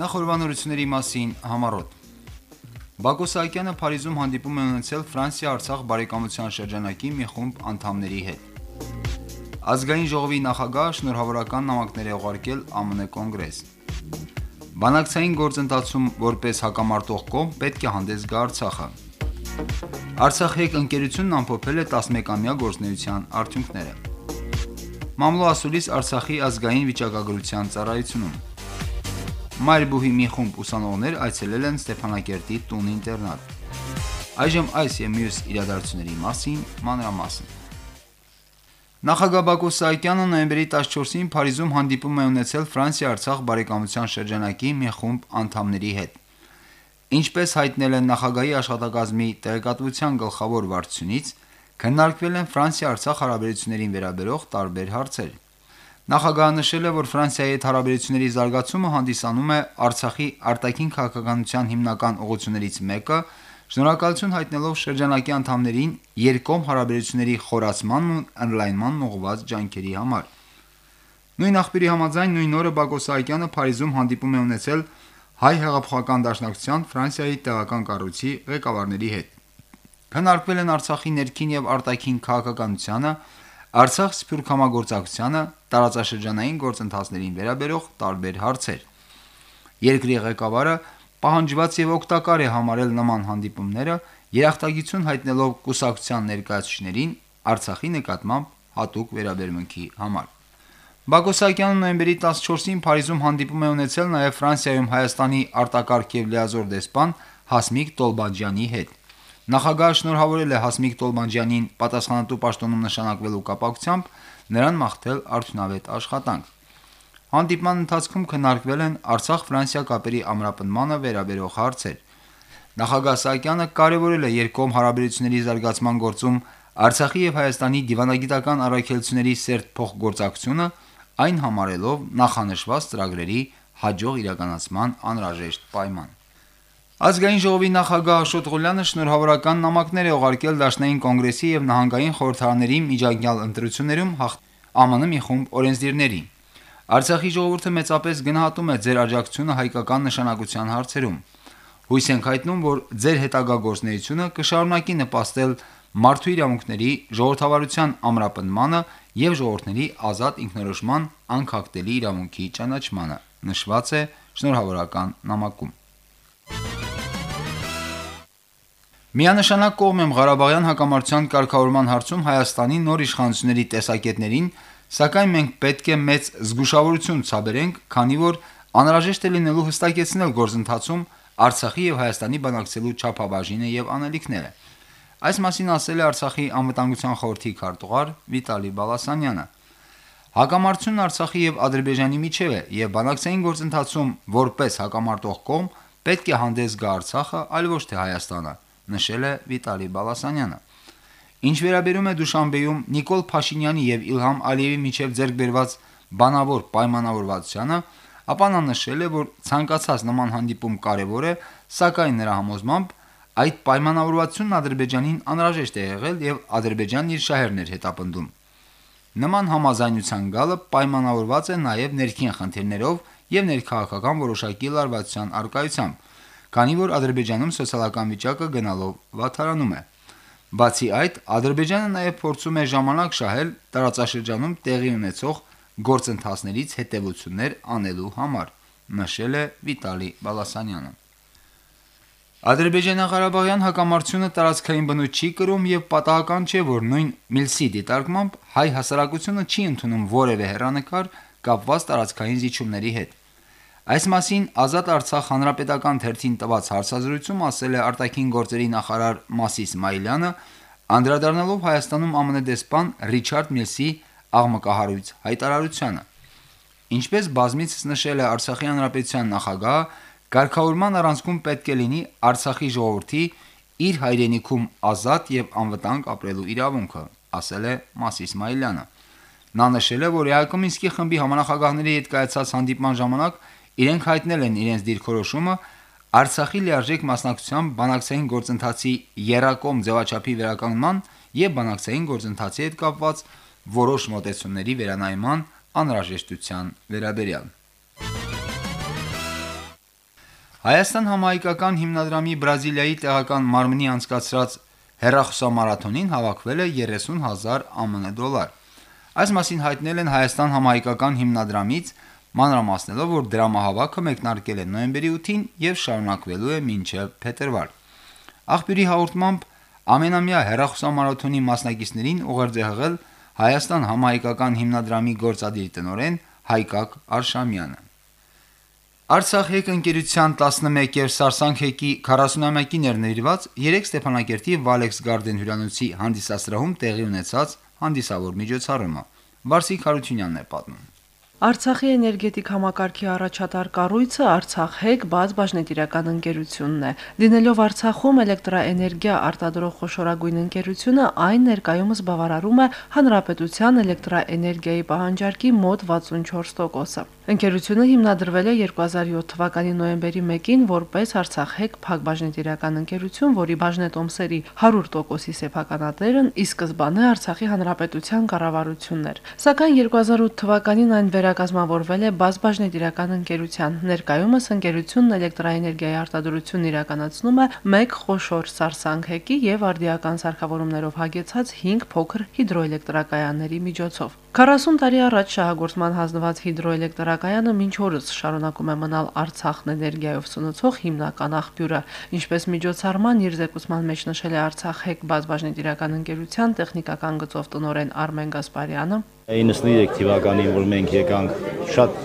Նախորbanությունների մասին համառոտ Բակո Սահակյանը Փարիզում հանդիպում է ունեցել Ֆրանսիա-Արցախ բարեկամության շրջանակի մի խումբ անդամների հետ: Ազգային ժողովի նախագահը շնորհավորական նամակներ է ուղարկել ԱՄՆ Կոնգրես: Բանակցային գործընթացում որպես հակամարտող կողմ պետք է հանդես գա Արցախը: Արցախի ընկերությունն ամփոփել է 11-ամյա գործունեության արդյունքները: Մամլո ասուլիս Արցախի ազգային վիճակագրության ծառայությունում: Մայրբուհի մի խումբ ուսանողներ այցելել են Ստեփանակերտի տուն-ինտերնատ: Այս եւ մյուս իրադարձությունների մասին մանրամասն Նախագահ Բակո Սահակյանը նոյեմբերի 14-ին Փարիզում հանդիպում է ունեցել Ֆրանսիա-Արցախ բարեկամության շրջանակի մի խումբ անդամների հետ: Ինչպես հայտնել են նախագահի աշխատակազմի տեղեկատվության գլխավոր վարչությունից, քննարկվել են Ֆրանսիա-Արցախ հարաբերություններին վերաբերող տարբեր հարցեր: Նախագահը նշել է, որ Ֆրանսիայի հետ հարաբերությունների զարգացումը հանդիսանում է Արցախի արտաքին քաղաքականության հիմնական ուղղություններից մեկը, շնորհակալություն հայտնելով շրջանակի անդամներին երկկողմ հարաբերությունների խորացմանն ու ընդլայնմանն ուղղված ջանքերի համար: Նույն աղբյուրի համաձայն նույն օրը Բակո Սահակյանը Փարիզում հանդիպում է ունեցել Հայ հեղափոխական դաշնակցության Ֆրանսիայի տեղական կառույցի ղեկավարների հետ: Քննարկվել են Արցախի ներքին եւ արտաքին քաղաքականությանը, Արցախ-Սփյուռք համագործակցությանը, տարածաշրջանային գործընթացներին վերաբերող տարբեր հարցեր: Երկրի ղեկավարը պահանջված եւ օգտակար է համարել նման հանդիպումները, երախտագիտություն հայտնելով կուսակցության ներկայացուցիչներին Արցախի նկատմամբ հատուկ վերաբերմունքի համար: Բակո Սահակյանը նոյեմբերի 14-ին Փարիզում հանդիպում է ունեցել նաեւ Ֆրանսիայում Հայաստանի արտակարգ եւ լիազոր դեսպան Հասմիկ Տոլբաջյանի հետ: Նախագահը շնորհավորել է Հասմիկ Տոլբաջյանին պատասխանատու պաշտոնում նշանակվելու կապակցությամբ նրան մաղթել արդյունավետ աշխատանք: Հանդիպման ընթացքում քննարկվել են Արցախ-Ֆրանսիա կապերի ամրապնդմանը վերաբերող հարցեր: Նախագահ Սահակյանը կարեւորել է երկկողմ հարաբերությունների զարգացման գործում Արցախի եւ Հայաստանի դիվանագիտական առաքելությունների սերտ փոխգործակցությունը, այն համարելով նախանշված ծրագրերի հաջող իրականացման անհրաժեշտ պայման: Ազգային ժողովի նախագահ Աշոտ Ղուլյանը շնորհավորական նամակներ է ուղարկել Դաշնային կոնգրեսի եւ Նահանգային խորհրդարաների միջանկյալ ընտրություններում ԱՄՆ մի խումբ օրենսդիրների: Արցախի ժողովուրդը մեծապես գնահատում է ձեր աջակցությունը հայկական նշանակության հարցերում: Հույս ենք հայտնում, որ ձեր հետագա գործունեությունը կշարունակի նպաստել մարդու իրավունքների, ժողովրդավարության ամրապնդմանը եւ ժողովուրդների ազատ ինքնորոշման անքակտելի իրավունքի ճանաչմանը: Նշված է շնորհավորական նամակում: Միանշանակ կողմ եմ Ղարաբաղյան հակամարտության կարգավորման հարցում Հայաստանի նոր իշխանությունների տեսակետներին, սակայն մենք պետք է մեծ զգուշավորություն ցուցաբերենք, քանի որ անհրաժեշտ է լինելու հստակեցնել գործընթացում Արցախի եւ Հայաստանի բանակցելու չափաբաժինը եւ անելիքները: Այս մասին ասել է Արցախի անվտանգության խորհրդի քարտուղար Վիտալի Բալասանյանը: Հակամարտությունն Արցախի եւ Ադրբեջանի միջեւ է եւ բանակցային գործընթացում որպես հակամարտող կողմ պետք է հանդես գա Արցախը, այլ ոչ թե Հայաստանը: Ինչ վերաբերում է Դուշանբեում Նիկոլ Փաշինյանի եւ Իլհամ Ալիեւի միջեւ ձեռք բերված բանավոր պայմանավորվածությանը, ապա նա նշել է, որ ցանկացած նման հանդիպում կարեւոր է, սակայն նրա համոզմամբ այդ պայմանավորվածությունն Ադրբեջանին անհրաժեշտ է եղել եւ Ադրբեջանն իր շահերն էր հետապնդում: Նման համաձայնության գալը պայմանավորված է նաեւ ներքին խնդիրներով եւ ներքաղաքական որոշակի լարվածության առկայությամբ, քանի որ Ադրբեջանում սոցիալական վիճակը գնալով վատթարանում է: Բացի այդ Ադրբեջանը նաեւ փորձում է ժամանակ շահել տարածաշրջանում տեղի ունեցող գործընթացներից հետեւություններ անելու համար: Ադրբեջանա-ղարաբաղյան հակամարտությունը տարածքային բնույթ չի կրում եւ պատահական չէ, որ նույն Միլսի դիտարկմամբ հայ հասարակությունը չի ընդունում որեւէ հեռանկար կապված տարածքային զիջումների հետ: Այս մասին «Ազատ Արցախ» հանրապետական թերթին տված հարցազրույցում ասել է ԱԳ նախարար Մաս Իսմաիլյանը, անդրադառնալով Հայաստանում ԱՄՆ դեսպան Ռիչարդ Միլսի աղմկահարույց հայտարարությանը: Ինչպես բազմիցս նշել է ԱՀ նախագահը, կարգավորման առանցքում պետք է լինի Արցախի ժողովրդի իր հայրենիքում ազատ եւ անվտանգ ապրելու իրավունքը: Նա նշել է, որ ԵԱՀԿ Մինսկի խմբի համանախագահների հետ կայացած հանդիպման ժամանակ իրենք հայտնել են իրենց դիրքորոշումը Արցախի լիարժեք մասնակցությամբ բանակցային գործընթացի եռակողմ ձեւաչափի վերականգնման եւ բանակցային գործընթացի հետ կապված որոշ մոտեցումների վերանայման անհրաժեշտության վերաբերյալ: Հայաստան համահայկական հիմնադրամի Բրազիլիայի տեղական մարմնի անցկացրած հեռախոսամարաթոնին հավաքվել է 30 հազար ԱՄՆ դոլար։ Այս մասին հայտնել են Հայաստան համահայկական հիմնադրամից, մանրամասնելով, որ դրամահավաքը մեկնարկել է նոյեմբերի 8-ին եւ շարունակվելու է մինչեւ փետրվար։ Աղբյուրի հաղորդմամբ ամենամյա հեռախոսամարաթոնի մասնակիցներին ուղերձ է հղել Հայաստան համահայկական հիմնադրամի գործադիր տնօրեն Հայկակ Արշամյանը։ Արցախ հեկ ընկերության 11 եւ Սարսանք հեկի 40-ամյակի ներնվիրված 3 Ստեփանակերտի Valex Garden հյուրանոցի հանդիսասրահում տեղի ունեցած հանդիսավոր միջոցառումը։ Վարսիկ Հարությունյանն է պատմում։ Արցախի էներգետիկ համակարգի առաջատար կառույցը Արցախ ՀԵԿ բաց բաժնետիրական ընկերությունն է։ Լինելով Արցախում էլեկտրաէներգիա արտադրող խոշորագույն ընկերությունը, այն ներկայումս բավարարում է հանրապետության էլեկտրաէներգիայի պահանջարկի մոտ 64%-ը։ Ընկերությունը հիմնադրվել է 2007 թվականի նոյեմբերի 1-ին որպես Արցախ ՀԵԿ փակբաժնետիրական ընկերություն, որի բաժնետոմսերի 100%-ի սեփականատերն ի սկզբանե Արցախի հանրապետության կառավարությունն էր։ Սակայն 2008 թվականին այն վերակազմավորվել է բազմբաժնետիրական ընկերության։ Ներկայումս ընկերությունն էլեկտրաէներգիայի արտադրությունն իրականացնում է մեկ խոշոր սարսանք հեկի եւ արդիական սարքավորումներով հագեցած 5 փոքր հիդրոէլեկտրակայանների միջոցով։ 40 տարի առաջ շահագործման հանձնված հիդրոէլեկտրակայանը մինչ օրս շարունակում է մնալ Արցախն էներգիայով սնուցող հիմնական աղբյուրը, ինչպես միջոցառման իր զեկուցման մեջ նշել է Արցախ ՀԵԿ բազմբաժնետիրական ընկերության տեխնիկական գծով տնօրեն Արմեն Գասպարյանը։ 93 թվականին, որ մենք եկանք շատ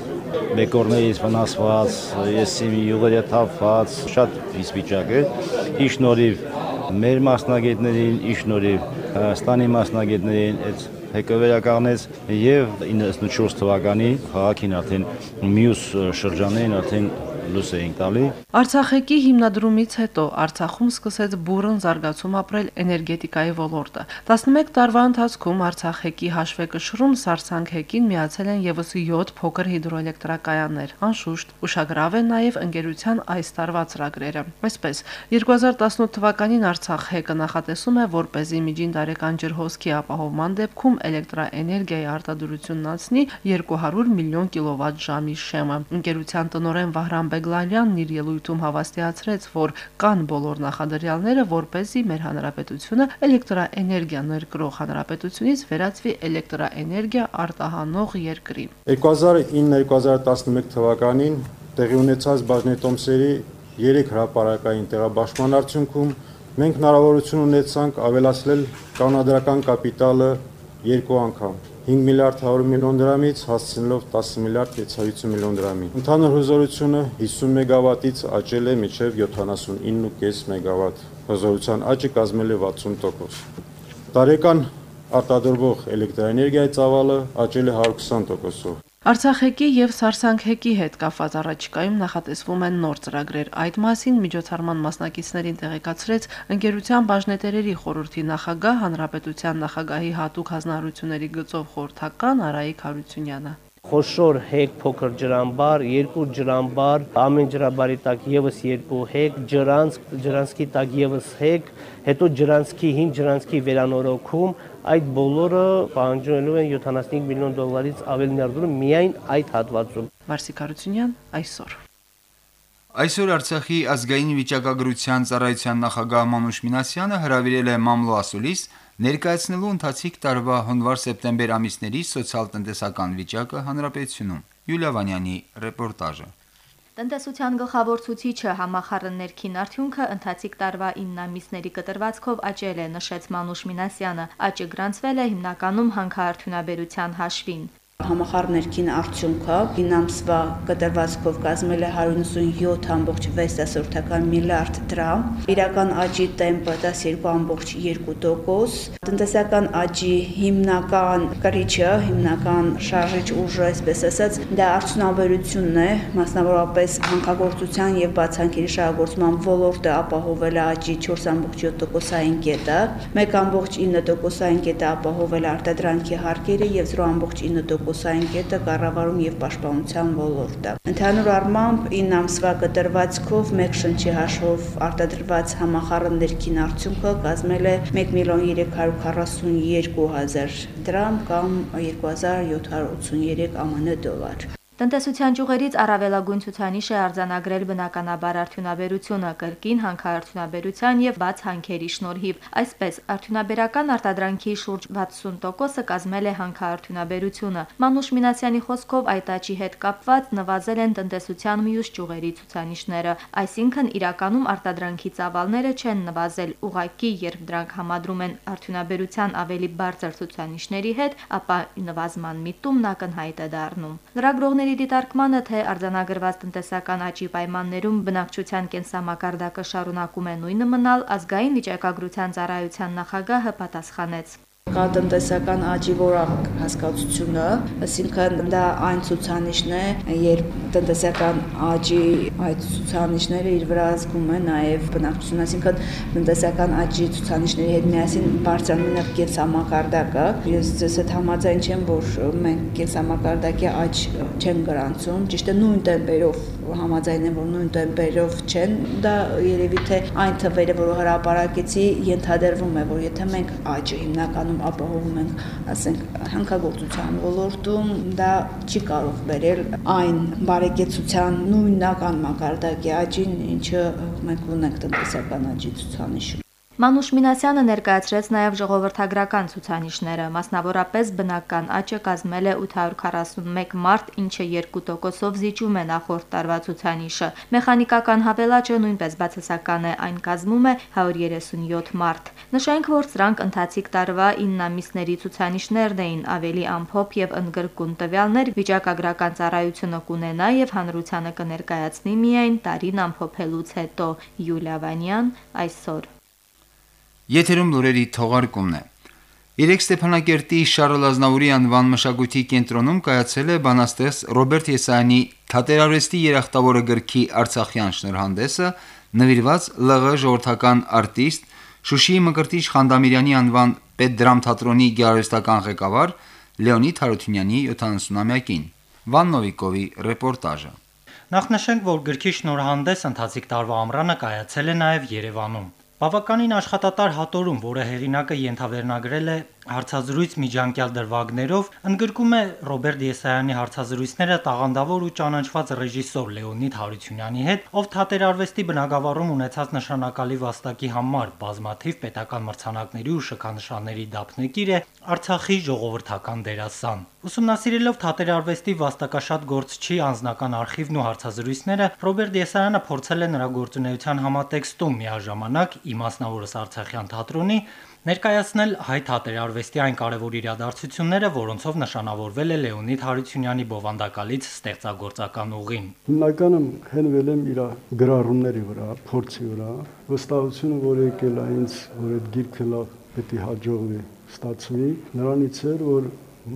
բեկորներից վնասված, եսի յուղերը թափված, շատ իսվիճակ է։ Իշնորիվ մեր մասնագետներին, իշնորիվ Հայաստանի մասնագետներին այդ հեկավերակալնեց եւ 94 թվականի քաղաքին արդեն մյուս շրջաններին արդեն լույս էինք տալի։ Արցախեկի հիմնադրումից հետո Արցախում սկսեց բուրըն զարգացում ապրել էներգետիկայի ոլորտը։ 11 տարվա ընթացքում Արցախեկի հաշվեկշռում Սարսանք-հեկին միացել են եւս 7 փոքր հիդրոէլեկտրակայաններ։ Անշուշտ ուշագրավ են նաեւ ընկերության այս տարվա ծրագրերը։ Այսպես 2018 թվականին Արցախ-հեկը նախատեսում է, որ เป զի միջին տարեկան ջրհոսքի ապահովման դեպքում էլեկտրաէներգիայի արտադրությունն անցնի 200 միլիոն կիլովատ ժամի շեմը։ Ընկերության տնօրեն Վահրամ Բեգլարյանն իր ելույթում հավաստիացրեց, որ կան բոլոր նախադրյալները, որ เป զի մեր հանրապետությունը էլեկտրաէներգիա ներկրող հանրապետությունից վերածվի էլեկտրաէներգիա արտահանող երկրի։ 2009-2011 թվականին տեղի ունեցած բաժնետոմսերի 3 հրապարակային տեղաբաշխման արդյունքում մենք հնարավորություն ունեցանք ավելացնել կանոնադրական կապիտալը երկու անգամ 5 միլիարդ 100 միլիոն դրամից հասցնելով 10 միլիարդ 650 միլիոն դրամի։ Ընդհանուր հզորությունը 50 մեգավատից աճել է մինչև 79.5 մեգավատ։ Հզորության աճը կազմել է 60%։ Տարեկան արտադրվող էլեկտրաէներգիայի ծավալը աճել է 120%-ով։ Արցախեկի եւ Սարսանքեկի հետ կապված առաջիկայում նախատեսվում են նոր ծրագրեր։ Այդ մասին միջոցառման մասնակիցներին տեղեկացրեց ընկերության բաժնետերերի խորհրդի նախագահ Հանրապետության նախագահի հատուկ հանձնարարությունների գծով խորհրդական Արայիկ Հարությունյանը խոշոր հեկ փոքր ջրամբար, երկու ջրամբար, ամեն ջրաբարի տակ եւս երկու հեկ, ջրանցք, ջրանցքի տակ եւս հեկ, հետո ջրանցքի 5 ջրանցքի վերանորոգում, այդ բոլորը պահանջելու են 75 միլիոն դոլարից ավելի ներդրում միայն այդ հատվածում։ Վարսիկ Հարությունյան այսօր Այսօր Արցախի ազգային վիճակագրության ծառայության նախագահ Մանուշ Մինասյանը հրավիրել է Մամլո ասուլիս ներկայացնելու ընթացիկ տարվա հունվար-սեպտեմբեր ամիսների սոցիալ-տնտեսական վիճակը հանրապետությունում։ Յուլիա Վանյանի ռեպորտաժը։ Տնտեսության գլխավոր ցուցիչը համախառն ներքին արդյունքը ընթացիկ տարվա 9 ամիսների կտրվածքով աճել է, նշեց Մանուշ Մինասյանը։ Աճը գրանցվել է հիմնականում հանքարդյունաբերության հաշվին համախառներքին արդյունքը 9 ամսվա կտրվածքով կազմել է 197.6 միլիարդ դրամ, իրական աճի տեմպը 12.2%, տնտեսական աճի հիմնական կրիչը, հիմնական շարժիչ ուժը, այսպես ասած, դա արդյունաբերությունն է, մասնավորապես հանքագործության եւ բացանքերի շահագործման ոլորտը ապահովել է աճի 4.7%-ային կետը, 1.9%-ային կետը ապահովել արտադրանքի հարկերը եւ 0.9% ֆոկուսային կետը կառավարում եւ պաշտպանության ոլորտը։ Ընդհանուր առմամբ 9 ամսվա կտրվածքով մեկ շնչի հաշվով արտադրված համախառն ներքին արդյունքը կազմել է 1 միլիոն 342 հազար դրամ կամ 2783 ԱՄՆ դոլար։ Տնտեսության ճյուղերից առավելագույն ցուցանիշ է արձանագրել բնականաբար արդյունաբերությունը կրկին հանքարդյունաբերության եւ բաց հանքերի շնորհիվ։ Այսպես, արդյունաբերական արտադրանքի շուրջ 60%-ը կազմել է հանքարդյունաբերությունը։ Մանուշ Մինասյանի խոսքով այդ աճի հետ կապված նվազել են տնտեսության մյուս ճյուղերի ցուցանիշները, այսինքն իրականում արտադրանքի ծավալները չեն նվազել, ուղղակի երբ դրանք համադրում են արդյունաբերության ավելի բարձր ցուցանիշների հետ, ապա նվազման միտումն ակնհայտ է դառնում։ Լրագրողների Ընկերների դիտարկմանը, թե արձանագրված տնտեսական աճի պայմաններում բնակչության կենսամակարդակը շարունակում է նույնը մնալ, ազգային վիճակագրության ծառայության նախագահը պատասխանեց տնտեսական աճի որակ հասկացությունը, այսինքն դա այն ցուցանիշն է, երբ տնտեսական աճի այդ ցուցանիշները իր վրա զգում է նաև բնակչությունը, այսինքն տնտեսական աճի ցուցանիշների հետ միասին բարձրանում է կենսամակարդակը։ Ես ձեզ հետ համաձայն չեմ, որ մենք կենսամակարդակի աճ չեն գրանցում, ճիշտ է նույն տեմպերով համաձայն եմ, որ նույն տեմպերով չեն, դա երևի թե այն թվերը, որ հրապարակեցի, ենթադրվում է, որ եթե մենք աճը հիմնականում ապահովում ենք, ասենք, հանքագործության ոլորտում, դա չի կարող բերել այն բարեկեցության նույնական մակարդակի աճին, ինչը մենք ունենք տնտեսական աճի ցուցանիշում։ Մանուշ Մինասյանը ներկայացրեց նաև ժողովրդագրական ցուցանիշները, մասնավորապես բնական աճը կազմել է 841 մարդ, ինչը 2%-ով զիջում է նախորդ տարվա ցուցանիշը։ Մեխանիկական հավելաճը նույնպես բացասական է, այն կազմում է 137 մարդ։ Նշենք, որ սրանք ընթացիկ տարվա 9 ամիսների ցուցանիշներն էին, ավելի ամփոփ եւ ընդգրկուն տվյալներ վիճակագրական ծառայությունը կունենա եւ հանրությանը կներկայացնի միայն տարին ամփոփելուց հետո։ Յուլիա Վանյան այսօր Եթերում լուրերի թողարկումն է։ Երեք Ստեփանակերտի Շարլ Ազնավուրի անվան մշակույթի կենտրոնում կայացել է բանաստեղծ Ռոբերտ Եսայանի Թատերարվեստի երախտավորը գրքի Արցախյան շնորհանդեսը, նվիրված ԼՂ ժողովրդական արտիստ Շուշիի Մկրտիչ Խանդամիրյանի անվան Պետդրամ թատրոնի գեղարվեստական ղեկավար Լեոնիդ Հարությունյանի 70-ամյակին։ Վան Նովիկովի ռեպորտաժը։ Նախ նշենք, որ գրքի շնորհանդես ընթացիկ տարվա ամռանը կայացել է նաև Երևանում։ Բավականին աշխատատար հատորում, որը հեղինակը ենթավերնագրել է հարցազրույց միջանկյալ դրվագներով, ընդգրկում է Ռոբերտ Եսայանի հարցազրույցները տաղանդավոր ու ճանաչված ռեժիսոր Լեոնիդ Հարությունյանի հետ, ով թատերարվեստի բնագավառում ունեցած նշանակալի վաստակի համար բազմաթիվ պետական մրցանակների ու շքանշանների դափնեկիր է Արցախի ժողովրդական դերասան։ Ուսումնասիրելով թատերարվեստի վաստակաշատ գործչի անձնական արխիվն ու հարցազրույցները, Ռոբերտ Եսայանը փորձել է նրա գործունեության համատեքստում միաժամանակ իմասնավորս Արցախյան թատրոնի ներկայացնել հայ թատերարվեստի այն կարևոր իրադարձությունները, որոնցով նշանավորվել է Լեոնիդ Հարությունյանի բովանդակալից ստեղծագործական ուղին։ Հիմնականում հենվել եմ իր գրառումների վրա, փորձի վրա, վստահությունը, որ եկել է ինձ, որ այդ գիրքը լավ պետք է հաջողվի, ստացվի, նրանից էր, որ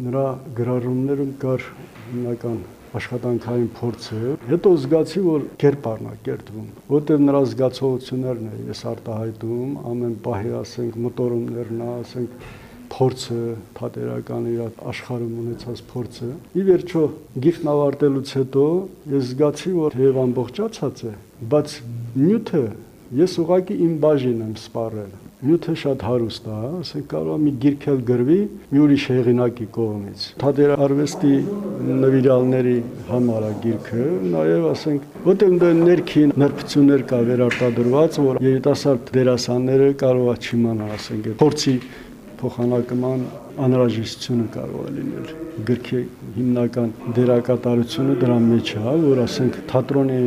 նրա գրառումներում կար հիմնական աշխատանքային փորձը, հետո զգացի, որ կերպարն է կերտվում, որտեղ նրա զգացողություններն է ես արտահայտում, ամեն պահի ասենք մոտորումներն է, ասենք փորձը, թատերական իր աշխարհում ունեցած փորձը։ Ի վերջո գիֆտն ավարտելուց հետո ես զգացի, որ թեև ամբողջացած է, բայց նյութը ես ուղակի իմ բաժին եմ սպառել նյութը շատ հարուստ է, ասենք կարող է մի գիրքել գրվի մի ուրիշ հեղինակի կողմից։ Թատերարվեստի նվիրալների համար է գիրքը, նաև ասենք, որտեղ դա ներքին նրբություններ կա վերարտադրված, որ երիտասարդ դերասանները կարող է չիմանալ, ասենք, փորձի փոխանակման անհրաժեշտությունը կարող է լինել գրքի հիմնական դերակատարությունը դրա մեջ է, որ ասենք թատրոնի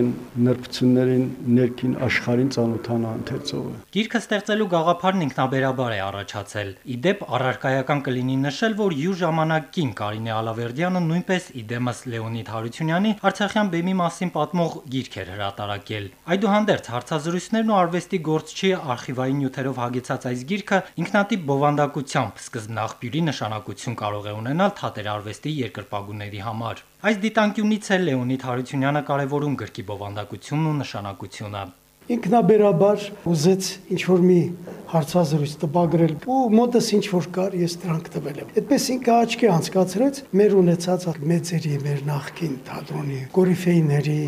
նրբություններին ներքին աշխարհին ծանոթանա ընթերցողը։ Գիրքը ստեղծելու գաղափարն ինքնաբերաբար է առաջացել։ Իդեպ առարկայական կլինի նշել, որ յուր ժամանակին Կարինե Ալավերդյանը նույնպես իդեմս Լեոնիդ Հարությունյանի Արցախյան բեմի մասին պատմող գիրք էր հրատարակել։ Այդուհանդերձ հարցազրույցներն ու արվեստի գործչի արխիվային նյութերով հագեցած այս գիրքը ինքնատիպ բովանդակությամբ սկզբնաղբյուրի նշանակություն կարող է ունենալ թատերարվեստի երկրպագուների համար։ Այս դիտանկյունից է Լեոնիդ Հարությունյանը կարևորում գրքի բովանդակությունն ու նշանակությունը ինքնաբերաբար ուզեց ինչ որ մի հարցազրույց տպագրել ու մոտս ինչ որ կար ես դրանք տվել եմ այդպես ինքը աչքի անցկացրեց մեր ունեցած մեծերի մեր նախքին թատրոնի կորիֆեյների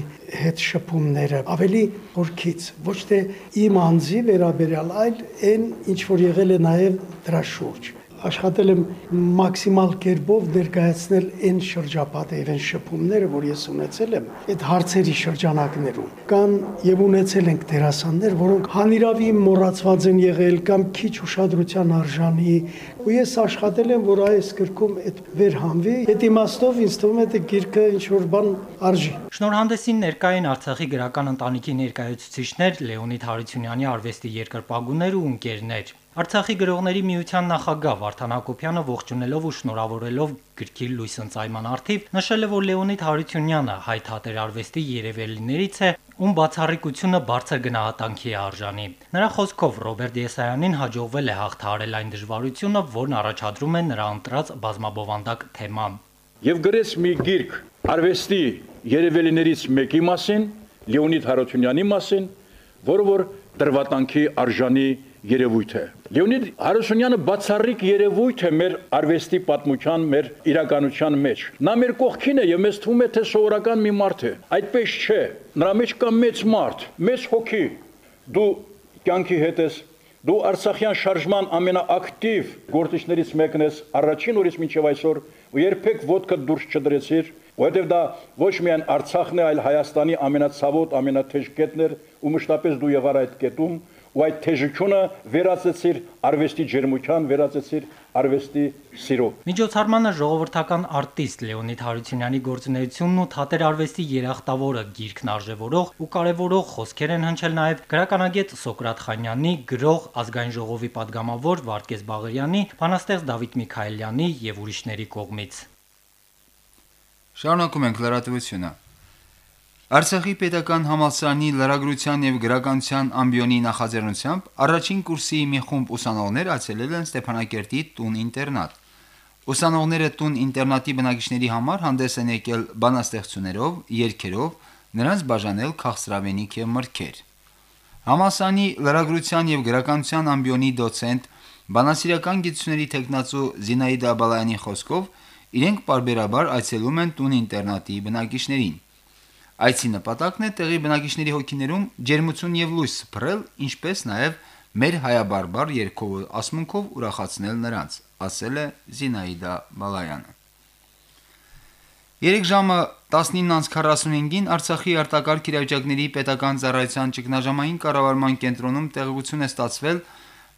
հետ շփումները ավելի խորքից ոչ թե իմ անձի վերաբերյալ այլ այն ինչ որ եղել է նաև դրա շուրջ աշխատել եմ մաքսիմալ կերպով ներկայացնել այն շրջապատը եւ այն շփումները, որ ես ունեցել եմ այդ հարցերի շրջանակներում։ Կան եւ ունեցել ենք դերասաններ, որոնք հանիրավի մոռացված են եղել կամ քիչ ուշադրության արժանի, ու ես աշխատել եմ, որ այս գրքում այդ վերհանվի։ Այդ իմաստով ինձ թվում է այդ գիրքը ինչ որ բան արժի։ Շնորհանդեսին ներկային Արցախի գրական ընտանիքի ներկայացուցիչներ Լեոնիդ Հարությունյանի արվեստի երկրպագուներ ու ընկերներ։ Արցախի գրողների միության նախագահ Վարդան Հակոբյանը ողջունելով ու շնորհավորելով գրքի լույս ընծայման արդիվ նշել է, որ Լեոնիդ Հարությունյանը հայ թատերարվեստի երևելիներից է, ում բացառիկությունը բարձր գնահատանքի է արժանի։ Նրա խոսքով Ռոբերտ Եսայանին հաջողվել է հաղթահարել այն դժվարությունը, որն առաջադրում է նրա ընտրած բազմաբովանդակ թեման։ Եվ գրեց մի գիրք արվեստի երևելիներից մեկի մասին, Լեոնիդ Հարությունյանի մասին, որը որ դրվատանքի արժանի երևույթ է։ Լեոնիդ Հարությունյանը բացառիկ երևույթ է մեր արվեստի պատմության, մեր իրականության մեջ։ Նա մեր կողքին է եւ մեզ թվում է թե սովորական մի մարդ է։ Այդպես չէ։ Նրա մեջ կա մեծ մարդ, մեծ հոգի։ Դու կյանքի հետ ես Դու Արցախյան շարժման ամենաակտիվ գործիչներից մեկն ես առաջին օրից մինչև այսօր ու երբեք ոդկը դուրս չդրեցիր, Որովհետև դա ոչ միայն Արցախն է, այլ Հայաստանի ամենացավոտ, ամենաթեժ կետն էր ու մշտապես դու եղար այդ կետում, ու այդ թեժությունը վերածեցիր արվեստի ջերմության, վերածեցիր արվեստի սիրո։ Միջոցառմանը ժողովրդական արտիստ Լեոնիդ Հարությունյանի գործունեությունն ու թատեր արվեստի երախտավորը գիրքն արժևորող ու կարևորող խոսքեր են հնչել նաև գրականագետ Սոկրատ Խանյանի, գրող ազգային ժողովի падգամավոր Վարդգես Բաղարյանի, բանաստեղծ Դավիթ Միքայելյանի եւ ուրիշների կողմից։ Շարունակում ենք լրատվությունը։ Արցախի պետական համալսարանի լրագրության եւ գրականության ամբիոնի նախաձեռնությամբ առաջին կուրսի մի խումբ ուսանողներ այցելել են Ստեփանակերտի տուն ինտերնատ։ Ուսանողները տուն ինտերնատի բնակիչների համար հանդես են եկել բանաստեղծություններով, երգերով, նրանց բաժանել քաղցրավենիք եւ մրգեր։ Համալսարանի լրագրության եւ գրականության ամբիոնի դոցենտ բանասիրական գիտությունների տեխնացու Զինայդա Բալայանի խոսքով իրենք parberabar այցելում են տուն ինտերնատի բնակիչներին։ Այցի նպատակն է տեղի բնակիչների հոգիներում ջերմություն եւ լույս սփռել, ինչպես նաեւ մեր հայաբարբար երկով ասմունքով ուրախացնել նրանց, ասել է Զինայդա Բալայանը։ 3 ժամը 19:45-ին Արցախի արտակարգ իրավիճակների պետական ծառայության ճգնաժամային կառավարման կենտրոնում տեղեկություն է ստացվել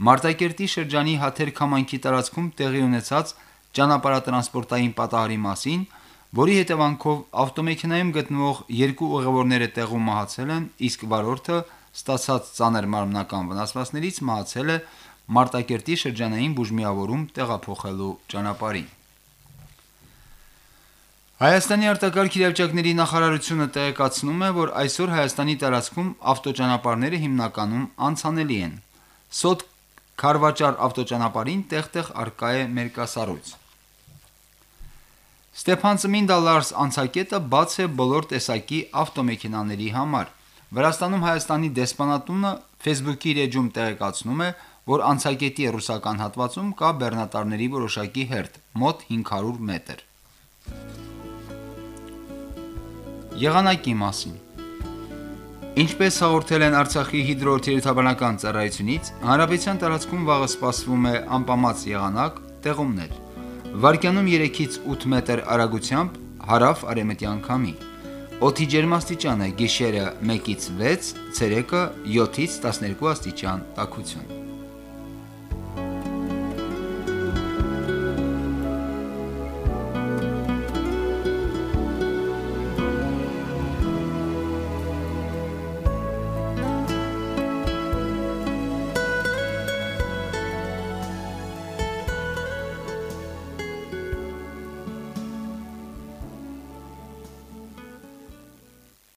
Մարտակերտի շրջանի Հաթեր քամանքի տարածքում տեղի ունեցած ճանապարհատրանսպորտային պատահարի մասին, որի հետևանքով ավտոմեքենայում գտնվող երկու ուղևորները տեղում մահացել են, իսկ վարորդը ստացած ծանր մարմնական վնասվածքներից մահացել է Մարտակերտի շրջանային բուժմիավորում տեղափոխելու ճանապարհին։ Հայաստանի արտակարգ իրավիճակների նախարարությունը տեղեկացնում է, որ այսօր Հայաստանի տարածքում ավտոճանապարհները հիմնականում անցանելի են։ Սոտ Խարվաճար ավտոճանապարհին տեղ-տեղ արկա է մերկասառույց։ Ստեփանցմին դալարս անցակետը բաց է բոլոր տեսակի ավտոմեքենաների համար։ Վրաստանում Հայաստանի դեսպանատունը Facebook-ի իր էջում տեղեկացնում է, որ անցակետի ռուսական հատվածում կա բեռնատարների որոշակի հերթ՝ մոտ 500 մետր։ Եղանակի մասին Ինչպես հաղորդել են Արցախի հիդրոթերապևտաբանական ծառայությունից, հանրապետության տարածքում վաղը սպասվում է անպամած եղանակ, տեղումներ։ Վարկյանում 3-ից 8 մետր արագությամբ հարավ արևմտյան քամի։ Օդի ջերմաստիճանը՝ գիշերը 1-ից 6, ցերեկը 7-ից 12 աստիճան տաքություն։